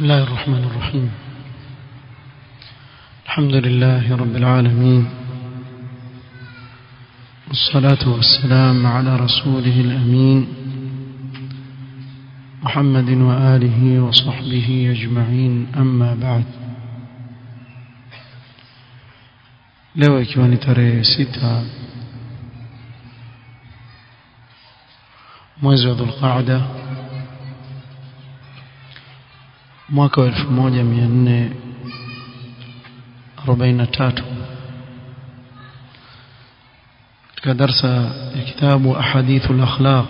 بسم الله الرحمن الرحيم. الحمد لله رب العالمين. والصلاة والسلام على رسوله الأمين. محمد وآله وصحبه أجمعين. أما بعد. leo ikiwa sita mwezi wa dhulqaada mwaka wa 1443 katika darasa ya kitabu ahadithu al-akhlaq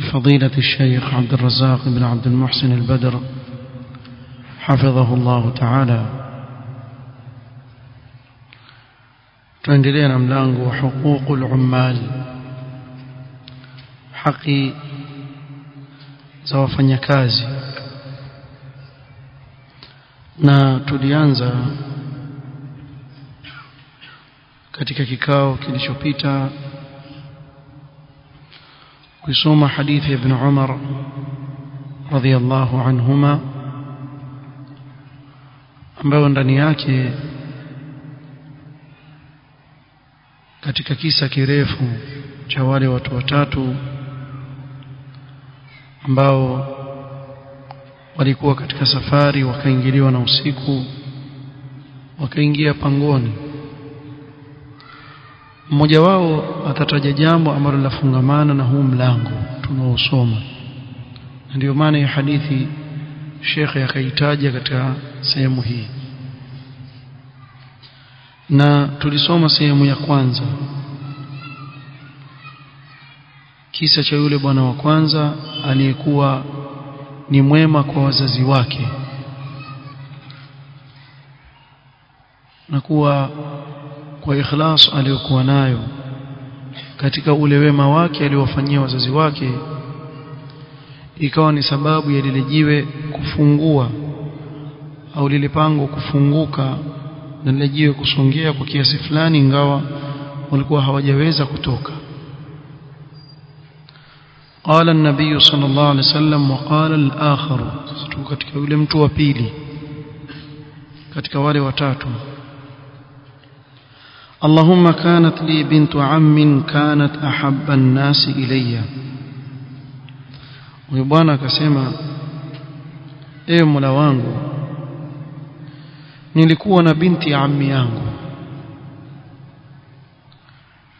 لفضيلة الشيخ عبد الرزاق بن عبد المحسن البدر حفظه الله تعالى تندلين ملانغ وحقوق العمال حقي za wafanyakazi. Na tulianza katika kikao kilichopita kusoma hadithi ya ibn Umar radhiyallahu anhuma ambayo ndani yake katika kisa kirefu cha wale watu watatu ambao walikuwa katika safari wakaingiliwa na usiku wakaingia pangoni. Mmoja wao atataja jambo ambalo lafungamana na huu mlango tunaosoma ndio maana ya hadithi shekhe akaitaja katika sehemu hii. Na tulisoma sehemu ya kwanza kisa cha yule bwana wa kwanza aliyekuwa ni mwema kwa wazazi wake. Na kuwa kwa ikhlas aliyokuwa nayo katika ule wema wake aliowafanyia wazazi wake ikawa ni sababu ya lile jiwe kufungua au lile pango kufunguka na lile jiwe kusongea kwa kiasi fulani ingawa walikuwa hawajaweza kutoka قال النبي صلى الله عليه وسلم وقال الآخر katika yule mtu wa pili katika wale watatu اللهم كانت لي بنت عم كانت أحب الناس إلي huyo bwana akasema ewe Mola wangu nilikuwa na binti ya ammi yangu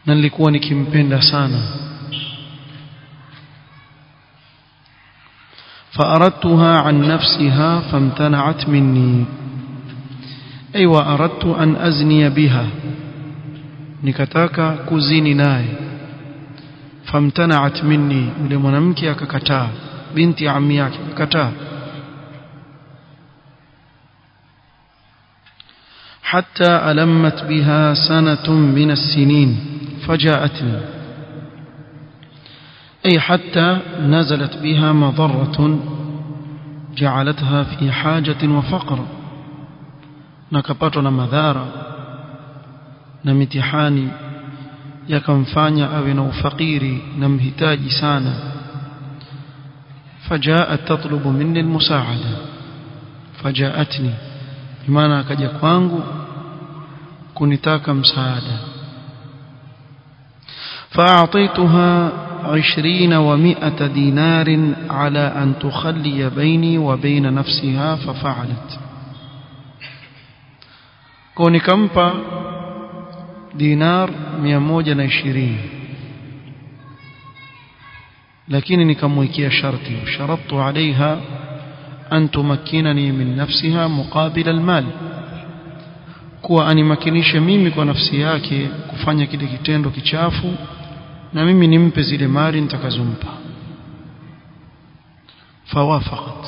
na nilikuwa nikimpenda sana فأردتها عن نفسها فامتنعت مني. أيوة، أي وأردت أن أزني بها. نكتاك كزيني ناي. فامتنعت مني. لمنمكي ككتا بنتي عمي ككتا حتى ألمت بها سنة من السنين. فجاءتني. أي حتى نزلت بها مضرة جعلتها في حاجة وفقر. نكبتنا مذارة. نمتحاني. يكنفاني أبن فقيري. نمهتاج سانا. فجاءت تطلب مني المساعدة. فجاءتني. بمعنى كجاكوانغ كنتاك مساعدة. فأعطيتها عشرين ومائة دينار على أن تخلي بيني وبين نفسها ففعلت. كوني كمبا دينار ميموجة نشرين لكنني nikamwekea sharti وشرطت عليها أن تمكنني من نفسها مقابل المال. kuwa animakinishe mimi kwa nafsi yake kufanya kile kitendo kichafu na mimi nimpe zile mali nitakazompa fawafaqat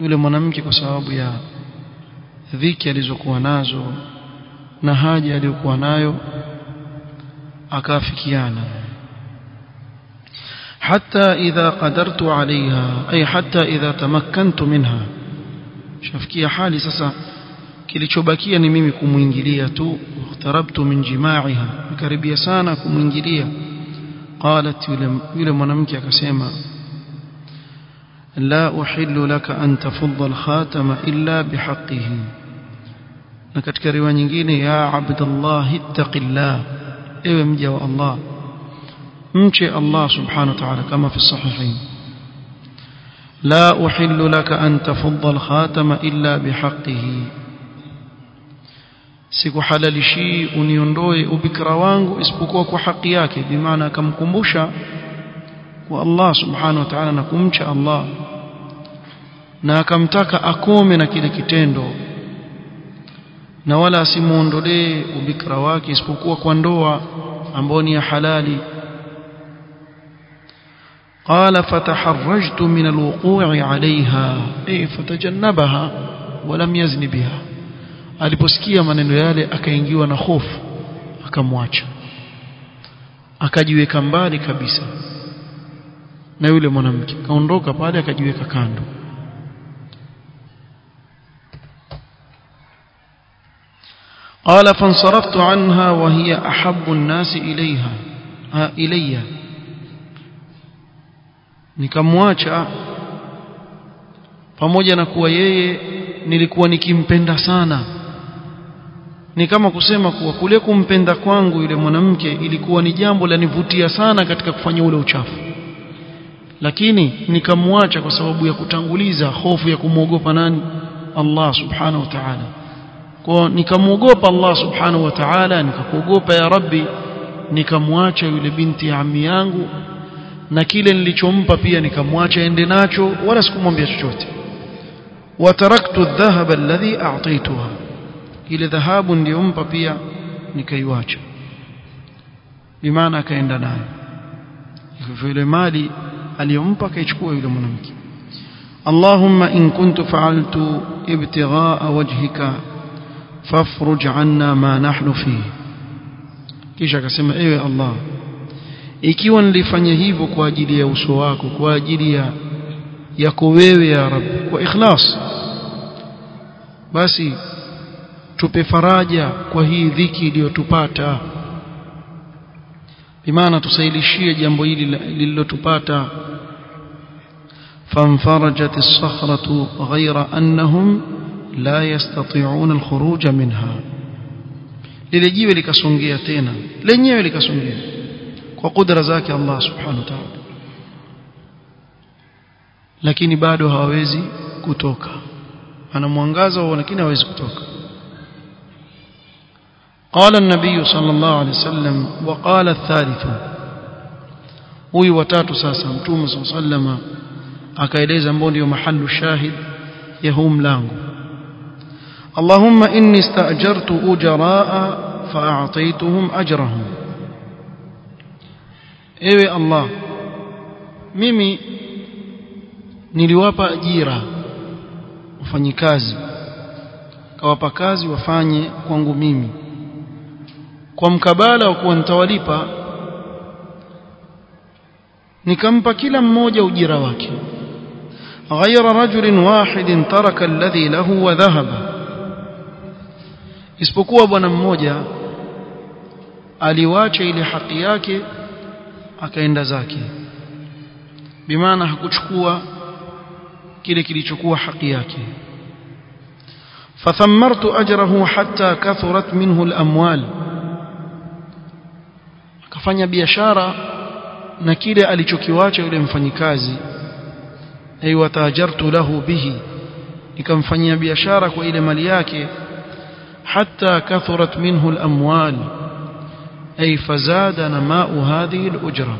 yule mwanamke kwa sababu ya dhiki alizokuwa nazo na haja aliyokuwa nayo akaafikiana حتى إذا قدرت عليها أي حتى إذا تمكنت منها شافكيا حالي sasa kilichobakia ni mimi kumuingilia tu iqtarabtu min jimaiha nikaribia sana kumuingilia qalat yule mwanamke akasema لا أحل لك أن تفض الخاتم إلا بحقه na katika riwaya nyingine ya abdallah ittaqillah ewe mja wa Allah mche Allah subhanahu wa ta'ala kama fi sahihain la uhillu laka an tafudda al-khatama illa bihaqqihi sikuhalalishi uniondoe ubikra wangu isipokuwa kwa haki yake bimaana akamkumbusha kwa Allah subhanahu wa ta'ala na kumcha Allah na akamtaka akome na kile kitendo na wala asimuondolee ubikra wake isipokuwa kwa ndoa ambayo ni ya halali قال فتحرجت من الوقوع عليها اي فتجنبها ولم يزن بها aliposikia maneno yale akaingiwa na hofu akamwacha akajiweka mbali kabisa na yule mwanamke kaondoka pale akajiweka kando قال فانصرفت عنها وهي أحب الناس إليها إلي nikamwacha pamoja na kuwa yeye nilikuwa nikimpenda sana ni kama kusema kuwa kule kumpenda kwangu yule mwanamke ilikuwa ni jambo lanivutia sana katika kufanya ule uchafu. Lakini nikamwacha kwa sababu ya kutanguliza hofu ya kumwogopa nani? Allah subhanahu wa ta'ala. Kwa nikamwogopa Allah subhanahu wa ta'ala nikakuogopa ya rabbi nikamwacha yule binti ya ami yangu na kile nilichompa pia nikamwacha ende nacho wala sikumwambia chochote. Wataraktu dhahaba alladhi a'taytuha ile dhahabu niliyompa pia nikaiwacha bimaana akaenda nayo hivyo ile mali aliyompa akaichukua yule mwanamke اللهم إن كنت فعلت ابتغاء وجهك فافرج عنا ما نحن فيه kisha akasema ewe Allah ikiwa nilifanya hivyo kwa ajili ya uso wako kwa ajili ya yako wewe ya Rabb kwa ikhlas basi tupe faraja kwa hii dhiki iliyotupata bimaana tusailishie jambo hili lililotupata فانفرجت الصخرة غير أنهم لا يستطيعون الخروج منها lile jiwe likasongea tena lenyewe likasongea kwa kudra zake Allah subhanahu wa ta'ala lakini bado hawawezi kutoka ana mwangaza wao lakini hawezi kutoka قال النبي صلى الله عليه وسلم وقال الثالث. وي وثالث ساسا متوم صلى الله عليه وسلم اكايلهذا مبو ديو محل الشاهد يهوم لانغ اللهم اني استاجرت اجراء فاعطيتهم اجرهم أيوه الله ميمي niliwapa ajira wafanyikazi kawapa kazi wafanye kwangu mimi. Kwa mkabala wa kuwa nitawalipa nikampa kila mmoja ujira wake غير رجل واحد ترك الذي له وذهب isipokuwa bwana mmoja aliwacha ile haki yake akaenda zake bimaana hakuchukua kile kilichokuwa haki yake فثمرت أجره حتى كثرت منه الأموال akafanya biashara na kile alichokiwacha yule mfanyikazi ay watajartu lahu bihi nikamfanyia biashara kwa ile mali yake hatta kathurat minhu al-amwal ay fazada namau hadhihi al-ujra.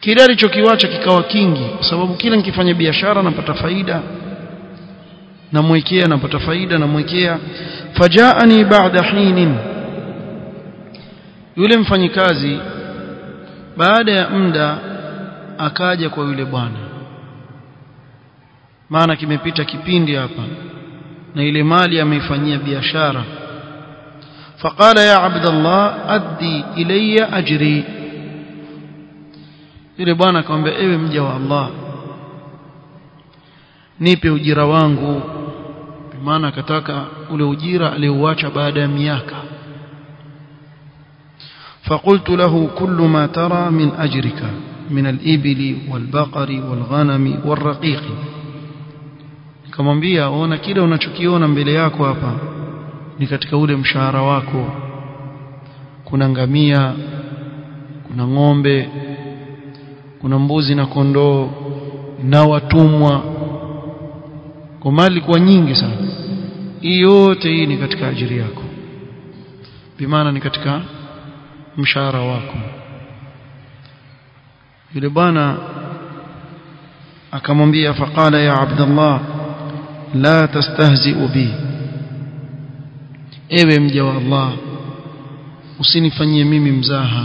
Kile alichokiwacha kikawa kingi kwa sababu kila nikifanya biashara napata faida namwekea napata faida namwekea. Fajaani ba'da hinin yule mfanyikazi baada ya muda akaja kwa yule bwana. Maana kimepita kipindi hapa na ile mali ameifanyia biashara. Faqala ya abdallah addi ilayya ajri. Yule bwana akamwambia ewe mja wa Allah nipe ujira wangu. Maana akataka ule ujira aliouacha baada ya miaka فقلت له كل ما ترى من أجرك من الإبل والبقر والغنم والرقيق nikamwambia ona kile unachokiona mbele yako hapa ni katika ule mshahara wako kuna ngamia kuna ng'ombe kuna mbuzi na kondoo na watumwa kwa mali kwa nyingi sana hii yote hii ni katika ajiri yako bimaana ni katika mshahara wako. Yule bwana akamwambia faqala ya abdallah la tastahzi'u bi. Ewe mja wa Allah usinifanyie mimi mzaha.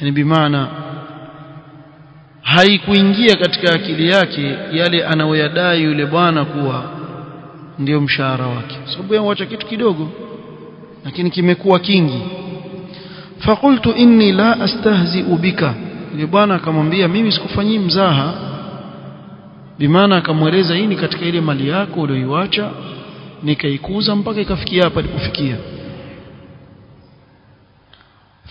Yani bimaana haikuingia katika akili yake yale anayoyadai yule bwana kuwa ndio mshahara wake. Sababu yeye huacha kitu kidogo lakini kimekuwa kingi fakultu inni la astahzi'u bika. Yule bwana akamwambia mimi sikufanyii mzaha. Bimaana akamweleza hii ni katika ile mali yako uliyoiacha nikaikuza mpaka ikafikia hapa ilipofikia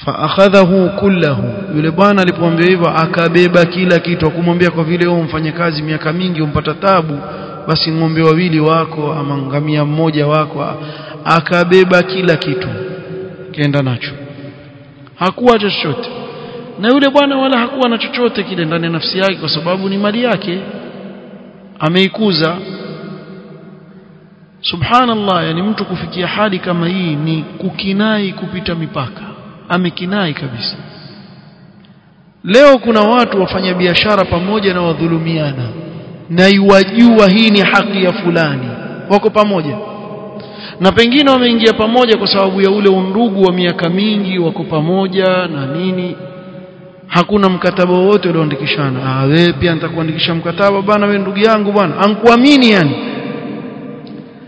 faakhadhahu kullahu. Yule bwana alipomwambia hivyo akabeba kila kitu akumwambia kwa vile wewe mfanya kazi miaka mingi umpata tabu basi ng'ombe wawili wako ama ngamia mmoja wako akabeba kila kitu kaenda nacho hakuwa chochote na yule bwana wala hakuwa na chochote kile ndani ya nafsi yake kwa sababu ni mali yake. Ameikuza. Subhanallah yani mtu kufikia hali kama hii ni kukinai kupita mipaka. Amekinai kabisa. Leo kuna watu wafanya biashara pamoja na wadhulumiana. Na iwajua hii ni haki ya fulani. Wako pamoja na pengine wameingia pamoja kwa sababu ya ule undugu wa miaka mingi wako pamoja na nini. Hakuna mkataba wowote ulioandikishana. Ah wewe pia nitakuandikisha mkataba. Bana wewe ndugu yangu bwana. Ankuamini yani.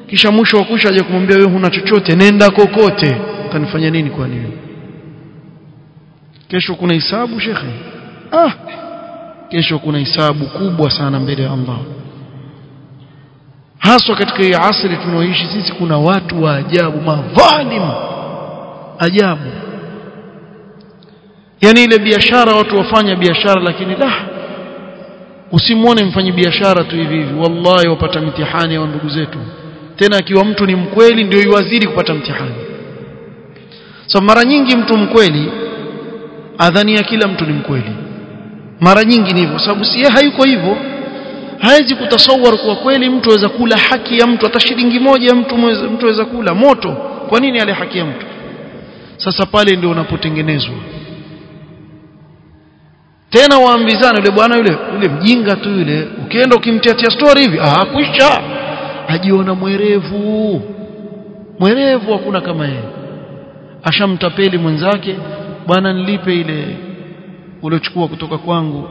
Kisha mwisho wa kusha aje kumwambia wewe huna chochote. Nenda kokote. Utanifanya nini kwa nini? Kesho kuna hisabu shekhe? Ah! Kesho kuna hisabu kubwa sana mbele ya Allah haswa katika hii asri tunaoishi sisi kuna watu wa ajabu madhalim ajabu. Yani ile biashara watu wafanya biashara lakini la usimwone mfanyi biashara tu hivi hivi. Wallahi wapata mtihani wa ndugu zetu. Tena akiwa mtu ni mkweli ndio iwazidi kupata mtihani. So mara nyingi mtu mkweli adhania kila mtu ni mkweli. Mara nyingi ni hivyo sababu si hayuko hivyo hawezi kutasawar kwa kweli mtu aweza kula haki ya mtu. Hata shilingi moja mtu mtu aweza kula. Moto. Kwa nini ale haki ya mtu? Sasa pale ndio unapotengenezwa. Tena waambizana yule bwana yule yule mjinga tu yule ukienda ukimtiatia story hivi ah kwisha. Ajiona mwerevu. Mwerevu hakuna kama yeye. Ashamtapeli mwenzake bwana nilipe ile uliochukua kutoka kwangu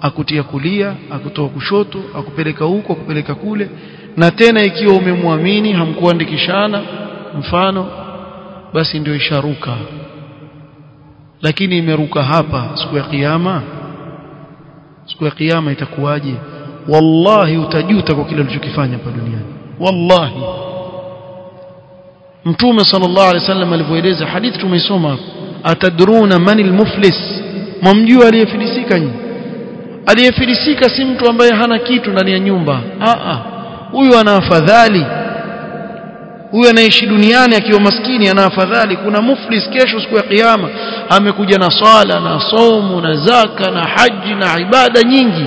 akutia kulia akutoa kushoto akupeleka huko akupeleka kule. Na tena ikiwa umemwamini hamkuandikishana mfano basi ndio isharuka. Lakini imeruka hapa siku ya kiyama? Siku ya kiyama itakuwaje? Wallahi utajuta kwa kile ulichokifanya hapa duniani. Wallahi. Mtume sallallahu alaihi wasallam alivyoeleza hadithi tumeisoma atadruna manil muflis mwamjua aliyefilisika nyinyi aliyefilisika si mtu ambaye hana kitu ndani ya nyumba a a huyu ana afadhali huyu anaishi duniani akiwa maskini ana afadhali kuna muflis kesho siku ya kiyama amekuja na swala na somu na zaka na haji na ibada nyingi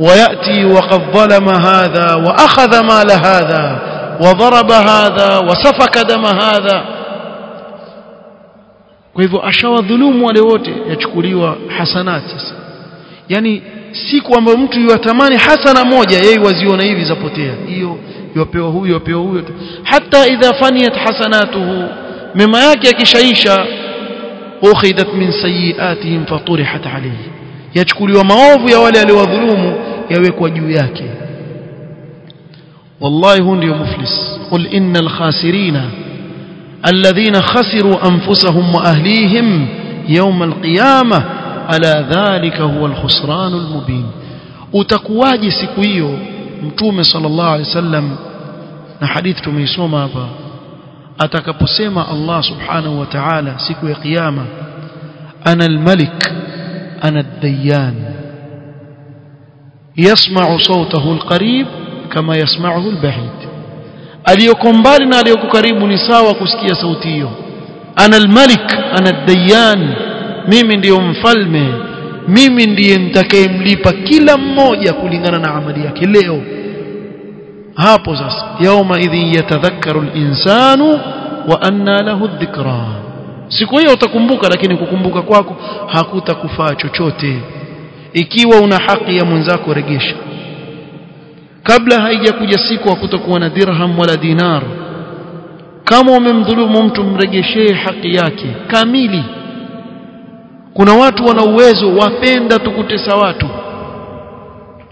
وياتي وقد ظلم هذا واخذ مال هذا وضرب هذا وسفك دم هذا kwa hivyo ashawadhulumu wale wote yachukuliwa hasanat sasa Yani siku ambayo mtu yuatamani hasana moja yeye waziona hivi zapotea hiyo yupewa huyo yupewa huyo hata idha faniyat hasanatuhu mema yake yakishaisha ukhidat min sayiatihim faturihat alayhi yachukuliwa maovu ya wale aliowadhulumu yawekwa juu yake wallahi hu ndio muflis qul innal khasirina alladhina khasiru anfusahum wa ahlihim yawm alqiyamah ala dhalika huwa alkhusran almubin utakuwaje siku hiyo mtume sallallahu alaihi wasallam na hadithi tumeisoma hapa atakaposema Allah subhanahu wa ta'ala siku ya kiyama ana almalik ana ad-dayyan yasma'u sawtahu al-qarib kama yasma'uhu al-ba'id aliyoko mbali na aliyoko karibu ni sawa kusikia sauti hiyo ana al-malik ana ad-dayyan mimi ndiyo mfalme. Mimi ndiye nitakayemlipa kila mmoja kulingana na amali yake leo. Hapo sasa yauma idhin yatadhakkaru al-insanu wa anna lahu dhikra. Siku hiyo utakumbuka lakini kukumbuka kwako hakutakufaa chochote. Ikiwa una haki ya mwenzako regesha. Kabla haijakuja siku hakutakuwa na dirham wala dinar kama umemdhulumu mtu mregeshee haki yake kamili kuna watu wana uwezo wapenda tukutesa watu.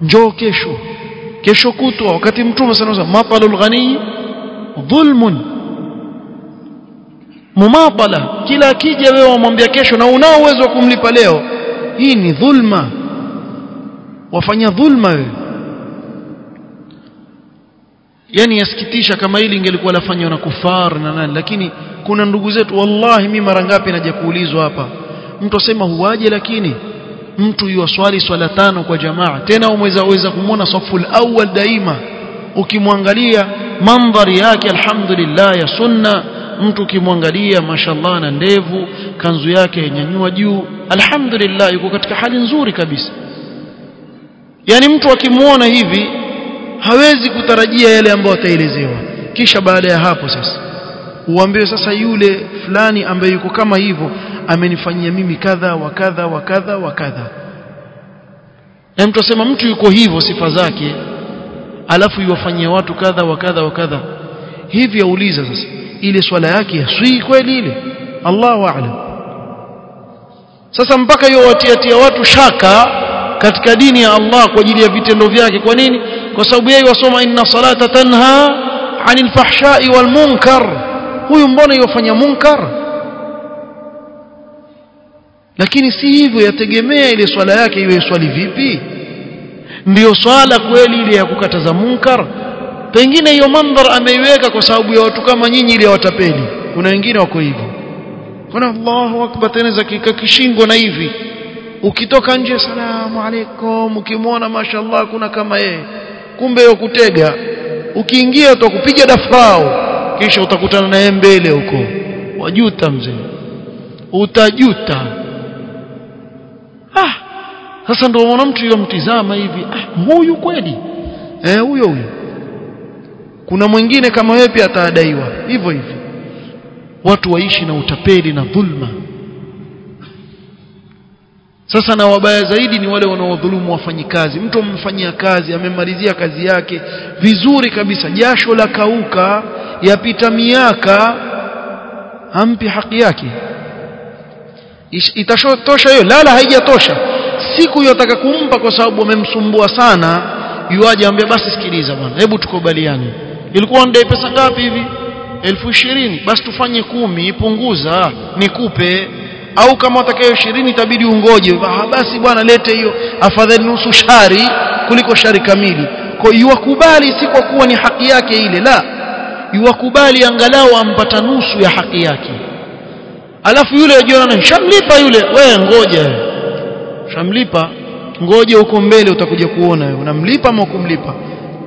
Njoo kesho. Kesho kutwa wakati mtume sana mapalul ghani dhulmun. Mumatala kila akija wewe wamwambia kesho na unao uwezo wa kumlipa leo. Hii ni dhulma. Wafanya dhulma wewe. Yani yasikitisha kama hili ingelikuwa lafanywa na kufar na nani lakini kuna ndugu zetu wallahi mimi mara ngapi naja kuulizwa hapa mtu asema huwaje lakini? Mtu yuwaswali swala tano kwa jamaa. Tena umeweza weza kumwona saful awwal daima. Ukimwangalia mandhari yake alhamdulillah ya sunna. Mtu ukimwangalia mashallah na ndevu. Kanzu yake yanyanyua juu. Alhamdulillah yuko katika hali nzuri kabisa. Yani mtu akimwona hivi hawezi kutarajia yale ambayo ataelezewa. Kisha baada ya hapo sasa uambiwe sasa yule fulani ambaye yuko kama hivyo amenifanyia mimi kadha wa kadha wa kadha wa kadha. Na mtu asema mtu yuko hivyo sifa zake alafu yuwafanyia watu kadha wa kadha wa kadha. Hivi auliza sasa ile swala yake si kweli ile? Allahu a'lam. Sasa mpaka hiyo watiatia watu shaka katika dini ya Allah kwa ajili ya vitendo vyake. Kwa nini? Kwa sababu yeye wasoma inna salata tanha anil fahsha'i wal munkar. Huyu mbona yofanya munkar lakini si hivyo yategemea ile swala yake iwe swali vipi. Ndiyo swala kweli ile ya kukataza munkar. Pengine hiyo mandhar ameiweka kwa sababu ya watu kama nyinyi ile watapeli. Kuna wengine wako hivyo. Kuna Allahu akbar tena za kishingo na hivi. Ukitoka nje salamu alaikum ukimwona mashallah kuna kama yeye. Kumbe yo kutega. Ukiingia utakupiga dafrao kisha utakutana naye mbele huko. Wajuta mzee. Utajuta sasa ndio mwana mtu yomtizama hivi ah huyu kweli? Eh huyo huyo. Kuna mwingine kama wewe pia ataadaiwa hivyo hivyo. Watu waishi na utapeli na dhulma. Sasa na wabaya zaidi ni wale wanaodhulumu wafanyikazi. Mtu amemfanyia kazi amemalizia kazi yake vizuri kabisa. Jasho la kauka yapita miaka hampi haki yake. Itashotosha hiyo? Lala haijatosha siku yotaka kumpa kwa sababu amemsumbua sana yuaje ambia basi sikiliza bwana hebu tukubaliane. Ilikuwa ndai pesa ngapi hivi? Elfu ishirini. Basi tufanye kumi ipunguza nikupe. Au kama utakayo ishirini itabidi ungoje. Basi bwana lete hiyo afadhali nusu shari kuliko shari kamili. Kwa yuwakubali si kwa kuwa ni haki yake ile la. Yuwakubali angalau ampata nusu ya haki yake. Alafu yule ajiona shamlipa yule. Wewe ngoja shamlipa ngoje huko mbele utakuja kuona wewe. Unamlipa ama kumlipa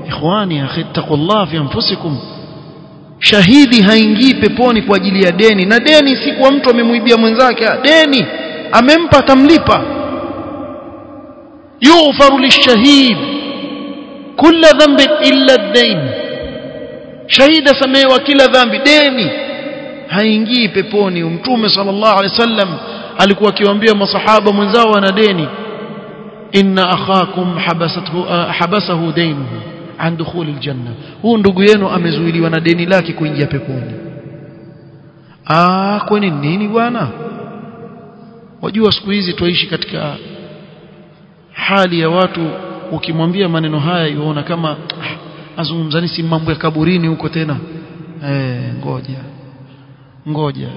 ikhwani akhi taqullah fi anfusikum. Shahidi haingii peponi kwa ajili ya deni. Na deni si kwa mtu amemuibia mwenzake. Deni. Amempa atamlipa. Yughfaru lishahid. Kila dhambi illa ad-dain shahida samewa kila dhambi. Deni. Haingii peponi. Mtume sallallahu alaihi wasallam alikuwa akiwaambia masahaba mwenzao wana deni inna akhakum habasathu habasahu dainuhu an dukhul aljanna huu ndugu yenu amezuiliwa na deni lake kuingia peponi. Ah kwani nini bwana? Wajua siku hizi twaishi katika hali ya watu ukimwambia maneno haya yuona kama ah, azungumzani si mambo ya kaburini huko tena. Eh ngoja ngoja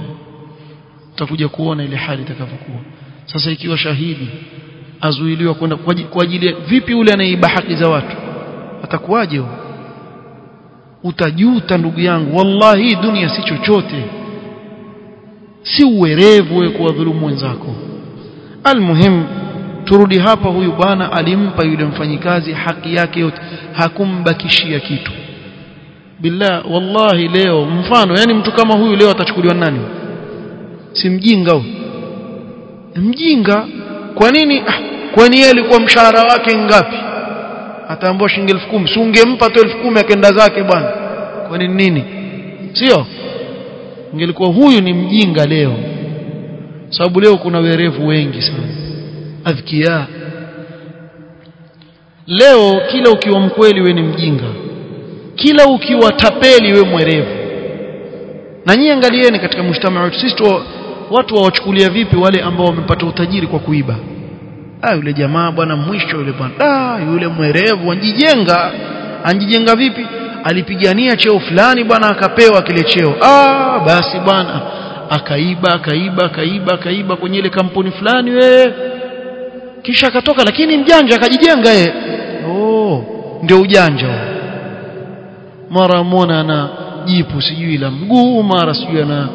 utakuja kuona ile hali itakavyokuwa. Sasa ikiwa shahidi azuiliwa kwenda kwa ajili vipi ule anayeiba haki za watu? Atakuwaje utajuta ndugu yangu wallahi dunia si chochote. Si uwerevu wewe kuwadhulumu wenzako. Almuhim turudi hapa huyu bwana alimpa yule mfanyikazi haki yake yote hakumbakishia kitu. Billah wallahi leo mfano yani mtu kama huyu leo atachukuliwa nani si mjinga huyu? Mjinga? Kwa nini? Ah, kwani yeye alikuwa mshahara wake ngapi? Ataambiwa shilingi 10000 si ungempa tu 10000 akaenda zake bwana. Kwa nini nini? Sio? Ingelikuwa huyu ni mjinga leo. Sababu leo kuna werevu wengi sana. Adhkia leo kila ukiwa mkweli we ni mjinga. Kila ukiwa tapeli we mwerevu. Na nyinyi angalieni katika mshtama wetu sisi watu wawachukulia vipi wale ambao wamepata utajiri kwa kuiba? Ah yule jamaa bwana mwisho yule bwana. Ah yule mwerevu anjijenga. Anjijenga vipi? Alipigania cheo fulani bwana akapewa kile cheo. Ah basi bwana. Akaiba akaiba akaiba akaiba kwenye ile kampuni fulani we. Kisha akatoka lakini mjanja akajijenga yeye. Oh ndio ujanja mara mona na jipu sijui la mguu mara sijui ana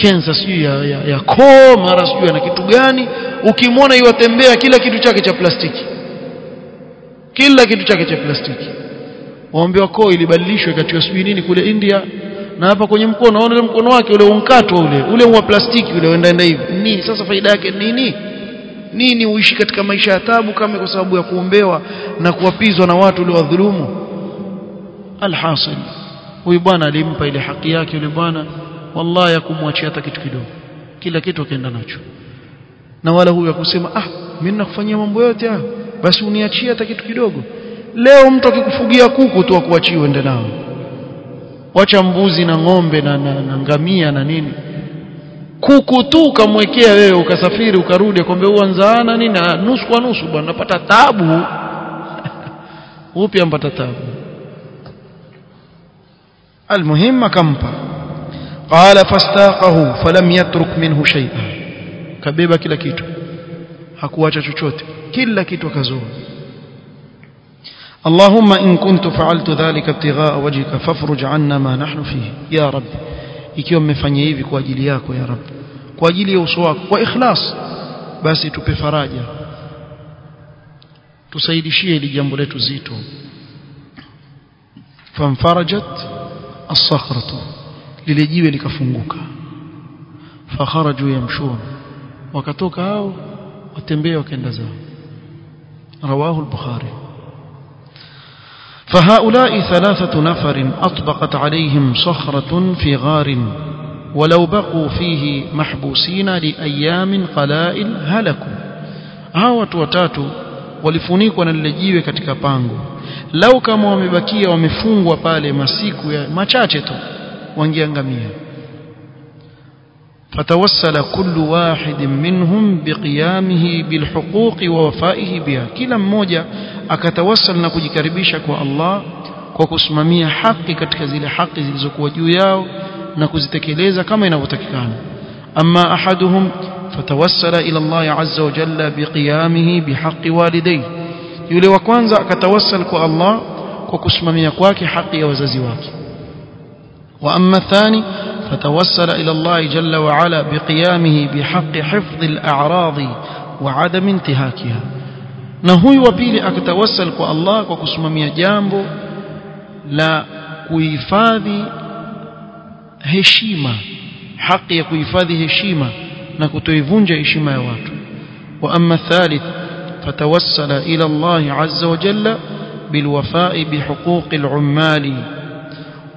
kensa sijui ya, ya, ya koo mara sijui ana kitu gani. Ukimwona iwatembea kila kitu chake cha plastiki. Kila kitu chake cha plastiki. Waambiwa koo ilibadilishwa ikatiwa sijui nini kule India. Na hapa kwenye mkono unaona mkono wake ule unkatwa ule ule wa plastiki ule uendaenda hivi. Nini? Sasa faida yake nini? Nini uishi katika maisha ya tabu kama kwa sababu ya kuombewa na kuwapizwa na watu wale wadhulumu alhasil huyu bwana alimpa ile haki yake yule bwana wallahi akumwachia hata kitu kidogo. Kila kitu akaenda nacho. Na wala huyu akusema ah mimi nakufanyia mambo yote ah basi uniachie hata kitu kidogo. Leo mtu akikufugia kuku tu akuachie uende nao. Wacha mbuzi na ng'ombe na, na, na ngamia na nini. Kuku tu ukamwekea wewe ukasafiri ukarudi akwambia uanzaana nini? Na nusu kwa nusu bwana napata taabu. Upi ampata taabu? Almuhimu akampa. قال فاستاقه فلم يترك منه شيئا kabeba kila kitu hakuacha chochote kila kitu akazoa اللهم إن كنت فعلت ذلك ابتغاء وجهك فافرج عنا ما نحن فيه يا رب ikiwa mmefanya hivi kwa ajili yako ya rab kwa ajili ya uso wako kwa ikhlas basi tupe faraja tusaidishie ili jambo letu zito famfarajat as-sakhratu lile jiwe likafunguka fakharaju yamshun wakatoka hao watembea wakaenda zao rawahu al-bukhari فهؤلاء ثلاثة نفر أطبقت عليهم صخرة في غار ولو بقوا فيه محبوسين لأيام قلائل هلكوا هاو watatu walifunikwa na lile jiwe katika pango lau kama wamebakia wamefungwa pale masiku ya machache tu Wangeangamia فتوسل كل واحد منهم بقيامه بالحقوق ووفائه بها kila mmoja akatawassal na kujikaribisha kwa Allah kwa kusimamia haki katika zile haki zilizokuwa juu yao na kuzitekeleza kama inavyotakikana amma ahaduhum fatawassala ila Allah azza wa jalla biqiyamihi bihaqqi walidayhi yule wa kwanza akatawassal kwa Allah kwa kusimamia kwake haki ya wazazi wake وأما الثاني فتوسل إلى الله جل وعلا بقيامه بحق حفظ الأعراض وعدم انتهاكها. نهوي وبيلي أكتوسل كو الله وكسمم يجامبو لا كويفاذي هشيما حق كويفاذي هشيما نكتويفونجا هشيما يوات وأما الثالث فتوسل إلى الله عز وجل بالوفاء بحقوق العمال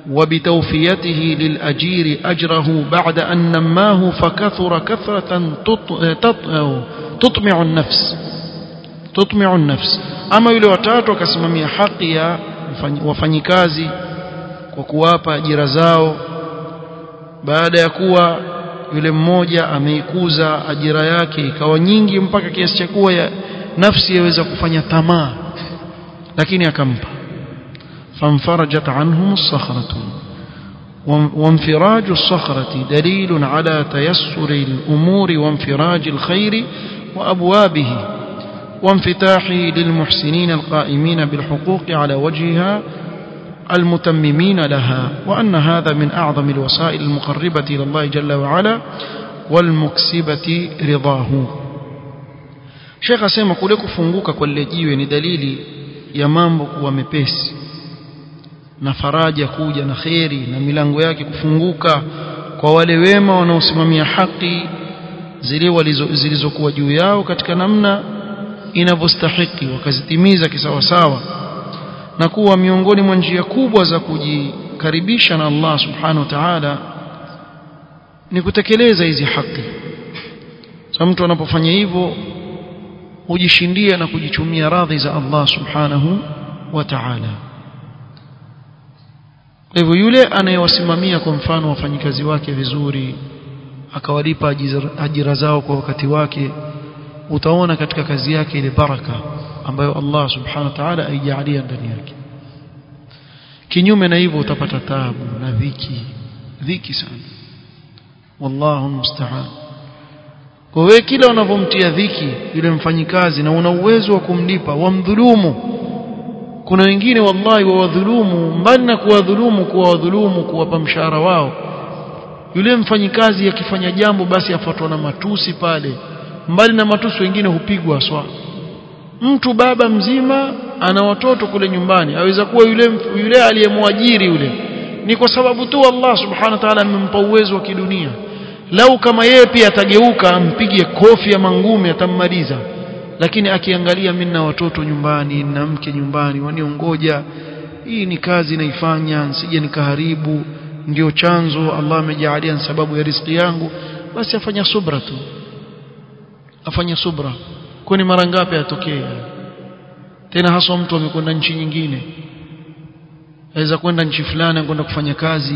وبتوفيته للأجير أجره بعد أن نماه فكثر كثرة تطمع النفس. تطمع النفس. أما يلي وتات وكسمم حقيا وفنكازي وكواب أجير زاو بعد يكوى yule mmoja ameikuza ajira yake ikawa nyingi mpaka kiasi cha kuwa nafsi yaweza kufanya فانفرجت عنهم الصخرة. وانفراج الصخرة دليل على تيسر الأمور وانفراج الخير وأبوابه وانفتاحه للمحسنين القائمين بالحقوق على وجهها المتممين لها وأن هذا من أعظم الوسائل المقربة إلى الله جل وعلا والمكسبة رضاه. Sheikh asema kule kufunguka kwa lile jiwe ni dalili na faraja kuja na kheri na milango yake kufunguka kwa wale wema wanaosimamia haki zile zilizokuwa juu yao katika namna inavyostahiki wakazitimiza kisawasawa na kuwa miongoni mwa njia kubwa za kujikaribisha na Allah subhanahu wa ta'ala ni kutekeleza hizi haki. Sasa mtu anapofanya hivyo hujishindia na kujichumia radhi za Allah subhanahu wa ta'ala kwa hivyo yule anayewasimamia kwa mfano wafanyikazi wake vizuri akawalipa ajira zao kwa wakati wake utaona katika kazi yake ile baraka ambayo Allah subhanahu wa ta'ala aijalia ndani yake. Kinyume na hivyo utapata taabu na dhiki dhiki sana. Wallahu musta'an. Kwa wewe kila unavomtia dhiki yule mfanyikazi na una uwezo wa kumlipa wamdhulumu kuna wengine wallahi wawadhulumu mbali na kuwadhulumu kuwadhulumu kuwapa mshahara wao. Yule mfanyikazi akifanya jambo basi afuatwa na matusi pale. Mbali na matusi wengine hupigwa swa mtu baba mzima ana watoto kule nyumbani aweza kuwa yule yule aliyemwajiri yule. Ni kwa sababu tu Allah subhanahu wa ta'ala amempa uwezo wa kidunia. Lau kama yeye pia atageuka ampige kofi ya mangumi atammaliza lakini akiangalia mimi na watoto nyumbani na mke nyumbani waniongoja. Hii ni kazi naifanya nsije nikaharibu. Ndio chanzo Allah amejalia sababu ya riziki yangu. Basi afanya subra tu. Afanya subra. Kwani mara ngapi atokee? Tena haswa mtu amekwenda nchi nyingine. Aweza kwenda nchi fulani kwenda kufanya kazi.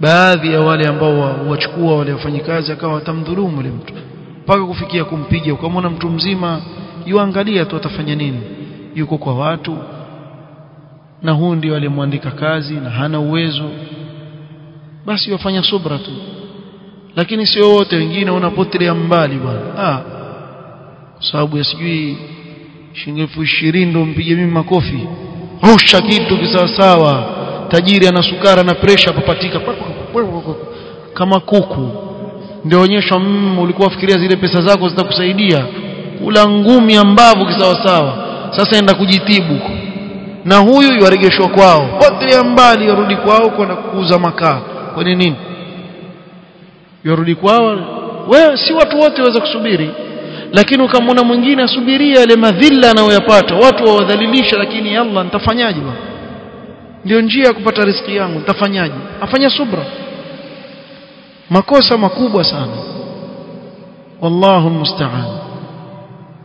Baadhi ya wale ambao wachukua wale wafanyikazi akawa atamdhulumu yule mtu mpaka kufikia kumpiga. Ukamwona mtu mzima yuangalia tu atafanya nini. Yuko kwa watu na huu ndio aliyemwandika kazi na hana uwezo. Basi wafanya subra tu. Lakini sio wote wengine unapotelea mbali bwana. Ah kwa sababu ya sijui shilingi elfu ishirini ndo mpige mimi makofi. Rusha kitu kisawasawa. Tajiri ana sukara na presha papatika kama kuku ndio onyesha mm, ulikuwa fikiria zile pesa zako zitakusaidia. Kula ngumi ambavu mbavu kisawasawa. Sasa enda kujitibu. Na huyu yuaregeshwa kwao. Potelea mbali yarudi kwao kwenda kuuza makaa. Kwa nini? Yarudi kwao. Wewe si watu wote waweza kusubiri. Lakini ukamwona mwingine asubiria yale madhila anayoyapata. Watu wawadhalilisha lakini Allah nitafanyaje ndio njia ya kupata riziki yangu. Nitafanyaje? Afanya subra makosa makubwa sana. Wallahu musta'an.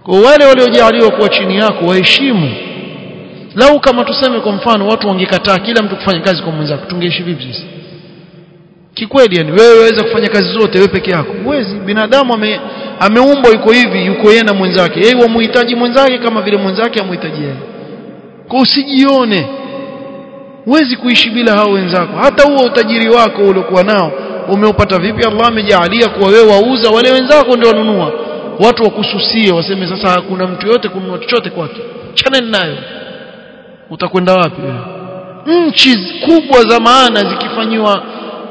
Kwa wale waliojaliwa kuwa chini yako waheshimu. Lau kama tuseme kwa mfano watu wangekataa kila mtu kufanya kazi kwa mwenzako tungeishi vipi sisi? Kikweli yani wewe waweza kufanya kazi zote wewe peke yako. Huwezi. Binadamu ame, ameumbwa yuko hivi yuko yeye na mwenzake. Yeye wamuhitaji mwenzake kama vile mwenzake amhitaji yeye. Kwa usijione. Huwezi kuishi bila hao wenzako. Hata huo utajiri wako uliokuwa nao umeupata vipi? Allah amejaalia kuwa wewe wauza wale wenzako ndio wanunua. Watu wakususie waseme sasa hakuna mtu yote kununua chochote kwake. Chana nayo. Utakwenda wapi nchi kubwa za maana zikifanyiwa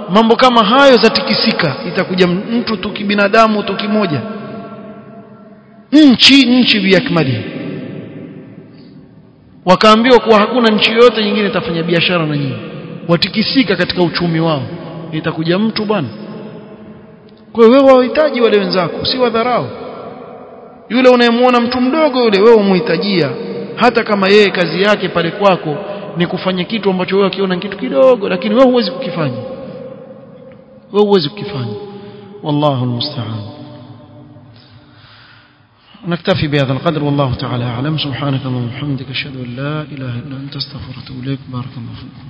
mambo kama hayo zatikisika. Itakuja mtu tu kibinadamu tu kimoja. Nchi nchi biakmali wakaambiwa kuwa hakuna nchi yoyote nyingine itafanya biashara na nyinyi. Watikisika katika uchumi wao itakuja mtu bwana kwa hiyo wewe wahitaji wale wenzako si wadharau yule unayemwona mtu mdogo yule wewe umhitajia hata kama yeye kazi yake pale kwako ni kufanya kitu ambacho wewe ukiona kitu kidogo lakini wewe huwezi kukifanya wewe huwezi kukifanya wallahu almusta'an نكتفي بهذا القدر والله تعالى أعلم سبحانك اللهم وبحمدك أشهد أن لا إله إلا أنت استغفرك وأتوب إليك بارك الله فيكم